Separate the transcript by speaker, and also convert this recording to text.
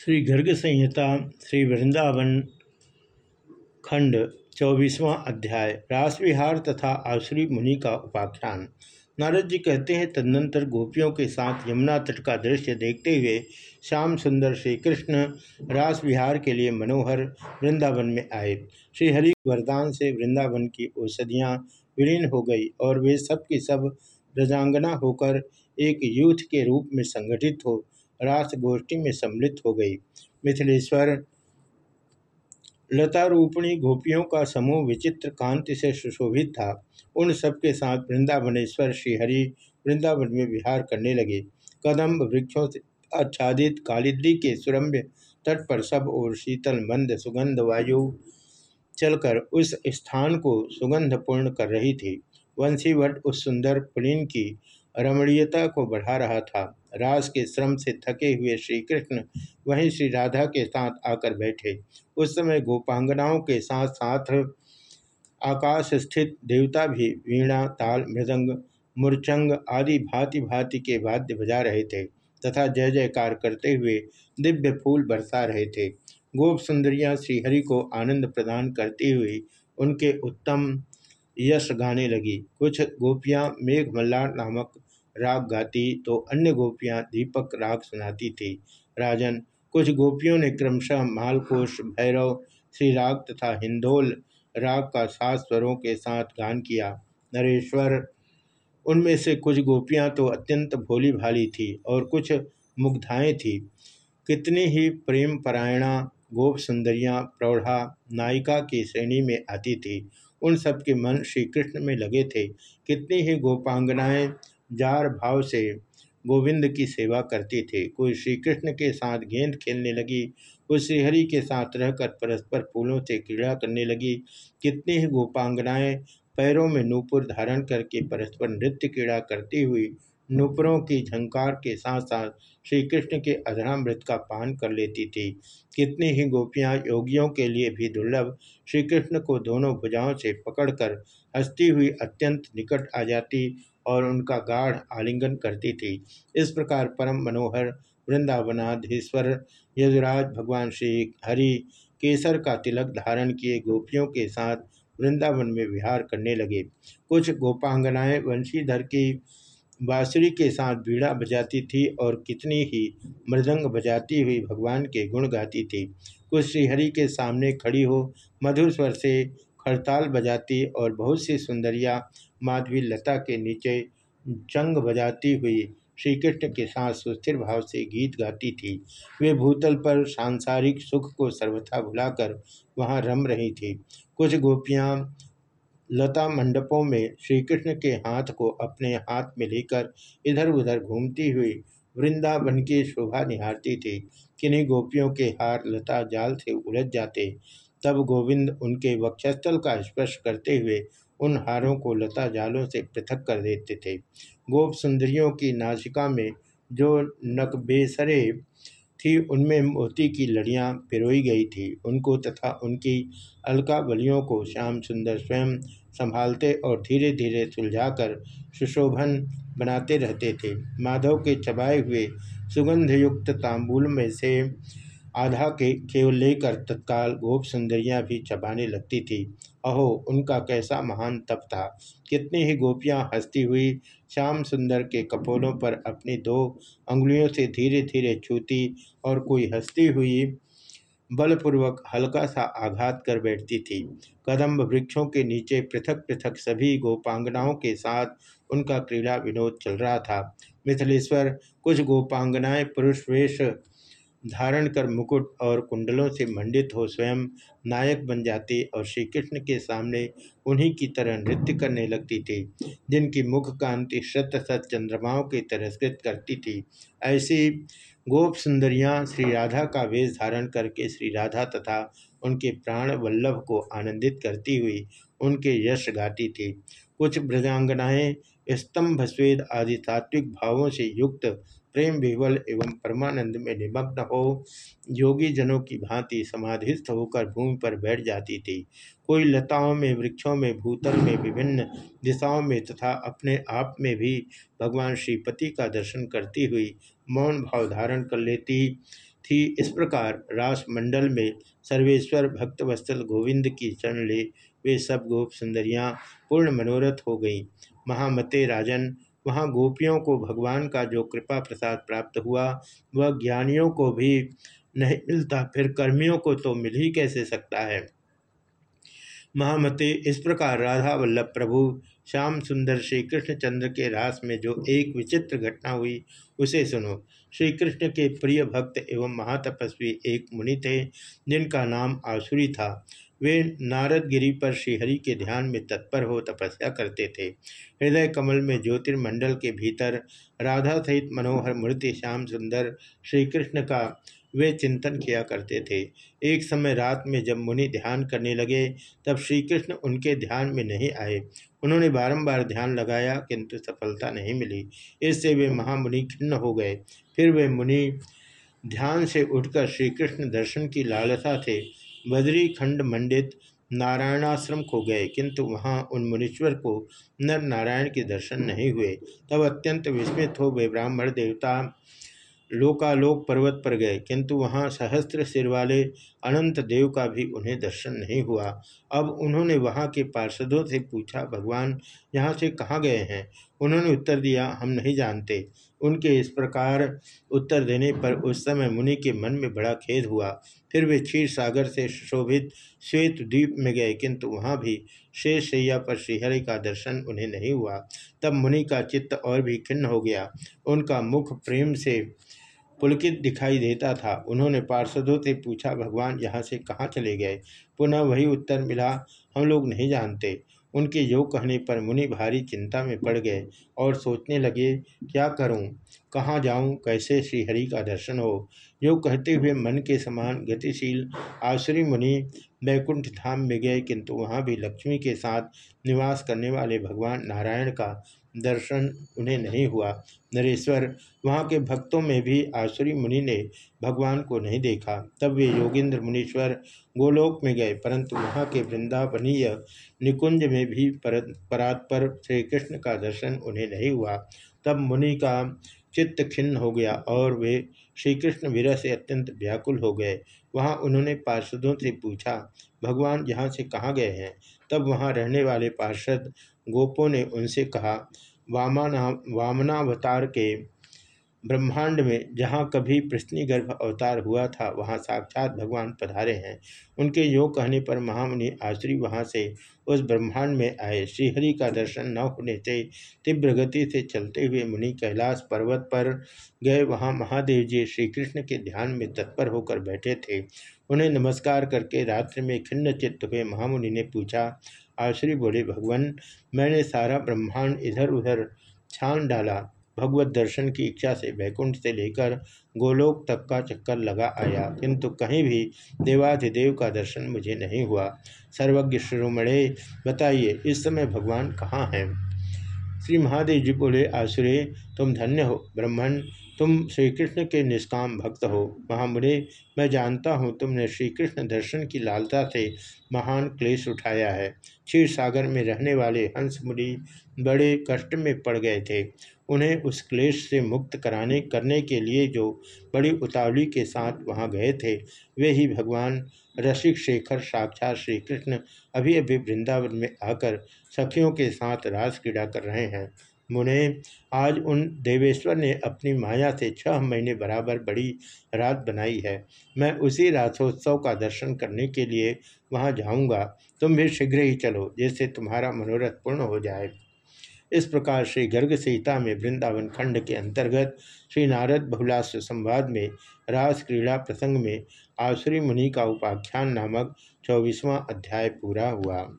Speaker 1: श्री गर्ग संहिता, श्री वृंदावन खंड चौबीसवां अध्याय रासविहार तथा आश्री मुनि का उपाख्यान। नारद जी कहते हैं, तदनंतर गोपियों के साथ यमुना तट का दृश्य देखते हुए श्याम सुंदर श्री कृष्ण रास विहार के लिए मनोहर वृंदावन में आए। श्रीहरि वरदान से वृंदावन की औषधियाँ विलीन हो गई और वे सब की सब रजांगना होकर एक यूथ के रूप में संगठित हो रास गोष्ठी में सम्मिलित हो गई। मिथिलेश्वर लता रूपणी गोपियों का समूह विचित्र कांति से सुशोभित था। उन सबके साथ वृंदावनेश्वर श्रीहरि वृंदावन में विहार करने लगे। कदम्ब वृक्षों से आच्छादित कालिद्री के सुरम्य तट पर सब और शीतल, मंद, सुगंध, वायु चलकर उस स्थान को सुगंधपूर्ण कर रही थी। वंशीवट उस सुंदर पुलिन की रमणीयता को बढ़ा रहा था। रास के श्रम से थके हुए श्री कृष्ण वहीं श्री राधा के साथ आकर बैठे। उस समय गोपांगनाओं के साथ साथ आकाश स्थित देवता भी वीणा, ताल, मृदंग, मूर्चंग आदि भांति भांति के वाद्य बजा रहे थे तथा जय जयकार करते हुए दिव्य फूल बरसा रहे थे। गोप सुंदरियाँ श्रीहरि को आनंद प्रदान करती हुई उनके उत्तम यश गाने लगी। कुछ गोपियाँ मेघ मल्लार नामक राग गाती तो अन्य गोपियाँ दीपक राग सुनाती थी। राजन, कुछ गोपियों ने क्रमशः मालकोश, भैरव श्री राग तथा हिंदोल राग का सात स्वरों के साथ गान किया। नरेश्वर, उनमें से कुछ गोपियाँ तो अत्यंत भोली भाली थी और कुछ मुग्धाएँ थी। कितनी ही प्रेम परायणा गोप सुंदरियाँ प्रौढ़ा, नायिका की श्रेणी में आती थी। उन सब के मन श्री कृष्ण में लगे थे। कितनी ही गोपांगनाएँ जार भाव से गोविंद की सेवा करती थी। कोई श्री कृष्ण के साथ गेंद खेलने लगी, कोई श्रीहरि के साथ रहकर परस्पर फूलों से क्रीड़ा करने लगी, कितनी ही गोपांगनाएँ पैरों में नूपुर धारण करके परस्पर नृत्य क्रीड़ा करती हुई नूपुरों की झंकार के साथ साथ श्री कृष्ण के अधरामृत का पान कर लेती थी। कितनी ही गोपियाँ योगियों के लिए भी दुर्लभ श्री कृष्ण को दोनों भुजाओं से पकड़कर हंसती हुई अत्यंत निकट आ जाती और उनका गाढ़ आलिंगन करती थी। इस प्रकार परम मनोहर, वृंदावनाधीश्वर, यजुराज भगवान श्री हरि, केसर का तिलक धारण किए गोपियों के साथ वृंदावन में विहार करने लगे। कुछ गोपांगनाएँ वंशीधर की बांसुरी के साथ बीड़ा बजाती थी और कितनी ही मृदंग बजाती हुई भगवान के गुण गाती थी। कुछ श्रीहरि के सामने खड़ी हो, मधुर स्वर से खड़ताल बजाती और बहुत सी सुंदरिया माधवी लता के नीचे जंग बजाती हुई श्री कृष्ण के साथ सुस्थिर भाव से गीत गाती थी। वे भूतल पर सांसारिक सुख को सर्वथा भुलाकर वहाँ रम रही थी। कुछ गोपियाँ लता मंडपों में श्री कृष्ण के हाथ को अपने हाथ में लेकर इधर उधर घूमती हुई वृंदावन की शोभा निहारती थी। किन्हीं गोपियों के हार लता जाल से उलझ जाते, तब गोविंद उनके वक्षस्थल का स्पर्श करते हुए उन हारों को लता जालों से पृथक कर देते थे। गोप सुंदरियों की नासिका में जो नकबेसरे थी, उनमें मोती की लड़ियाँ पिरोई गई थी। उनको तथा उनकी अलका बलियों को श्याम सुंदर स्वयं संभालते और धीरे धीरे सुलझाकर सुशोभन बनाते रहते थे। माधव के चबाए हुए सुगंधयुक्त तांबूल में से आधा के केवल लेकर तत्काल गोप सुंदरियाँ भी चबाने लगती थी। अहो, उनका कैसा महान तप था। कितनी ही गोपियाँ हंसती हुई श्याम सुंदर के कपोलों पर अपनी दो अंगुलियों से धीरे धीरे छूती और कोई हंसती हुई बलपूर्वक हल्का सा आघात कर बैठती थी। कदम्ब वृक्षों के नीचे पृथक पृथक सभी गोपांगनाओं के साथ उनका क्रीड़ा विनोद चल रहा था। मिथिलेश्वर, कुछ गोपांगनाएँ पुरुष वेश धारण कर मुकुट और कुंडलों से मंडित हो स्वयं नायक बन जाती और श्री कृष्ण के सामने उन्हीं की तरह नृत्य करने लगती थी, जिनकी मुख कांति शत शत चंद्रमाओं की तिरस्कृत करती थी। ऐसी गोप सुंदरियाँ श्री राधा का वेश धारण करके श्री राधा तथा उनके प्राण वल्लभ को आनंदित करती हुई उनके यश गाती थी। कुछ ब्रजांगनाएँ स्तंभ स्वेद आदि तात्विक भावों से युक्त, प्रेम विवल एवं परमानंद में निमग्न हो योगी जनों की भांति समाधिस्थ होकर भूमि पर बैठ जाती थी। कोई लताओं में, वृक्षों में, भूतल में विभिन्न दिशाओं में तथा अपने आप में भी भगवान श्रीपति का दर्शन करती हुई मौन भाव धारण कर लेती थी। इस प्रकार रास मंडल में सर्वेश्वर, भक्तवत्सल, गोविंद की चरण ले, वे सब गोप सुंदरियाँ पूर्ण मनोरथ हो गईं। महामते राजन, वहाँ गोपियों को भगवान का जो कृपा प्रसाद प्राप्त हुआ, वह ज्ञानियों को भी नहीं मिलता, फिर कर्मियों को तो मिल ही कैसे सकता है? महामते, इस प्रकार राधा वल्लभ प्रभु, श्याम सुंदर श्री कृष्णचंद्र के रास में जो एक विचित्र घटना हुई, उसे सुनो। श्री कृष्ण के प्रिय भक्त एवं महातपस्वी एक मुनि थे, जिनका नाम आसुरी था। वे नारद गिरी पर श्रीहरि के ध्यान में तत्पर हो तपस्या करते थे। हृदय कमल में ज्योतिर्मंडल के भीतर राधा सहित मनोहर मूर्ति श्याम सुंदर श्री कृष्ण का वे चिंतन किया करते थे। एक समय रात में जब मुनि ध्यान करने लगे, तब श्री कृष्ण उनके ध्यान में नहीं आए। उन्होंने बारंबार ध्यान लगाया, किंतु सफलता नहीं मिली। इससे वे महामुनि खिन्न हो गए। फिर वे मुनि ध्यान से उठकर श्री कृष्ण दर्शन की लालसा थे बद्री खंड मंडित नारायणाश्रम को गए, किंतु वहाँ उन मुनीश्वर को नर नारायण के दर्शन नहीं हुए। तब अत्यंत विस्मित हो वे ब्राह्मण देवता लोकालोक पर्वत पर गए, किंतु वहाँ सहस्त्र सिर वाले अनंत देव का भी उन्हें दर्शन नहीं हुआ। अब उन्होंने वहाँ के पार्षदों से पूछा, भगवान, यहाँ से कहाँ गए हैं? उन्होंने उत्तर दिया, हम नहीं जानते। उनके इस प्रकार उत्तर देने पर उस समय मुनि के मन में बड़ा खेद हुआ। फिर वे क्षीर सागर से सुशोभित श्वेत द्वीप में गए, किंतु वहाँ भी शेष शैया पर श्रीहरि का दर्शन उन्हें नहीं हुआ। तब मुनि का चित्त और भी खिन्न हो गया। उनका मुख प्रेम से पुलकित दिखाई देता था। उन्होंने पार्षदों से पूछा, भगवान, यहाँ से कहाँ चले गए? पुनः वही उत्तर मिला, हम लोग नहीं जानते। उनके योग कहने पर मुनि भारी चिंता में पड़ गए और सोचने लगे क्या करूँ, कहाँ जाऊँ, कैसे श्रीहरि का दर्शन हो? योग कहते हुए मन के समान गतिशील आश्री मुनि बैकुंठ धाम में गए किंतु वहाँ भी लक्ष्मी के साथ निवास करने वाले भगवान नारायण का दर्शन उन्हें नहीं हुआ। नरेश्वर वहाँ के भक्तों में भी आसुरी मुनि ने भगवान को नहीं देखा। तब वे योगेंद्र मुनीश्वर गोलोक में गए, परंतु वहाँ के वृंदावनीय निकुंज में भी परात्पर श्री कृष्ण का दर्शन उन्हें नहीं हुआ। तब मुनि का चित्त खिन्न हो गया और वे श्री कृष्ण विरह से अत्यंत व्याकुल हो गए। वहाँ उन्होंने पार्षदों से पूछा, भगवान यहाँ से कहाँ गए हैं? तब वहाँ रहने वाले पार्षद गोपों ने उनसे कहा, वामना वामनावतार के ब्रह्मांड में जहाँ कभी प्रश्नि गर्भ अवतार हुआ था, वहाँ साक्षात भगवान पधारे हैं। उनके योग कहने पर महामुनि आश्री वहाँ से उस ब्रह्मांड में आए। श्रीहरि का दर्शन न होने से, तीव्र गति से चलते हुए मुनि कैलाश पर्वत पर गए। वहाँ महादेव जी श्री कृष्ण के ध्यान में तत्पर होकर बैठे थे। उन्हें नमस्कार करके रात्रि में खिन्न चित्त हुए महामुनि ने पूछा आश्री बोले, भगवान, मैंने सारा ब्रह्मांड इधर उधर छान डाला। भगवत दर्शन की इच्छा से वैकुंठ से लेकर गोलोक तक का चक्कर लगा आया। किंतु कहीं भी देवाधिदेव का दर्शन मुझे नहीं हुआ। सर्वज्ञ शिरोमणे, बताइए, इस समय भगवान कहाँ हैं? श्री महादेव जी बोले, आसुरे, तुम धन्य हो ब्रह्मण तुम श्री कृष्ण के निष्काम भक्त हो। महामुरे मैं जानता हूँ तुमने श्री कृष्ण दर्शन की लालता से महान क्लेश उठाया है। क्षीर सागर में रहने वाले हंस मुनि बड़े कष्ट में पड़ गए थे। उन्हें उस क्लेश से मुक्त कराने, करने के लिए जो बड़ी उतावली के साथ वहाँ गए थे, वे ही भगवान रसिक शेखर साक्षात श्री कृष्ण अभी अभी वृंदावन में आकर सखियों के साथ रास क्रीड़ा कर रहे हैं। मुने, आज उन देवेश्वर ने अपनी माया से छह महीने बराबर बड़ी रात बनाई है। मैं उसी राथोत्सव का दर्शन करने के लिए वहाँ जाऊँगा। तुम भी शीघ्र ही चलो, जिससे तुम्हारा मनोरथ पूर्ण हो जाए। इस प्रकार श्री गर्ग सीता में वृंदावन खंड के अंतर्गत श्री नारद बहुलाश्र संवाद में, रास क्रीड़ा प्रसंग में आश्री मुनि का उपाख्यान नामक चौबीसवां अध्याय पूरा हुआ।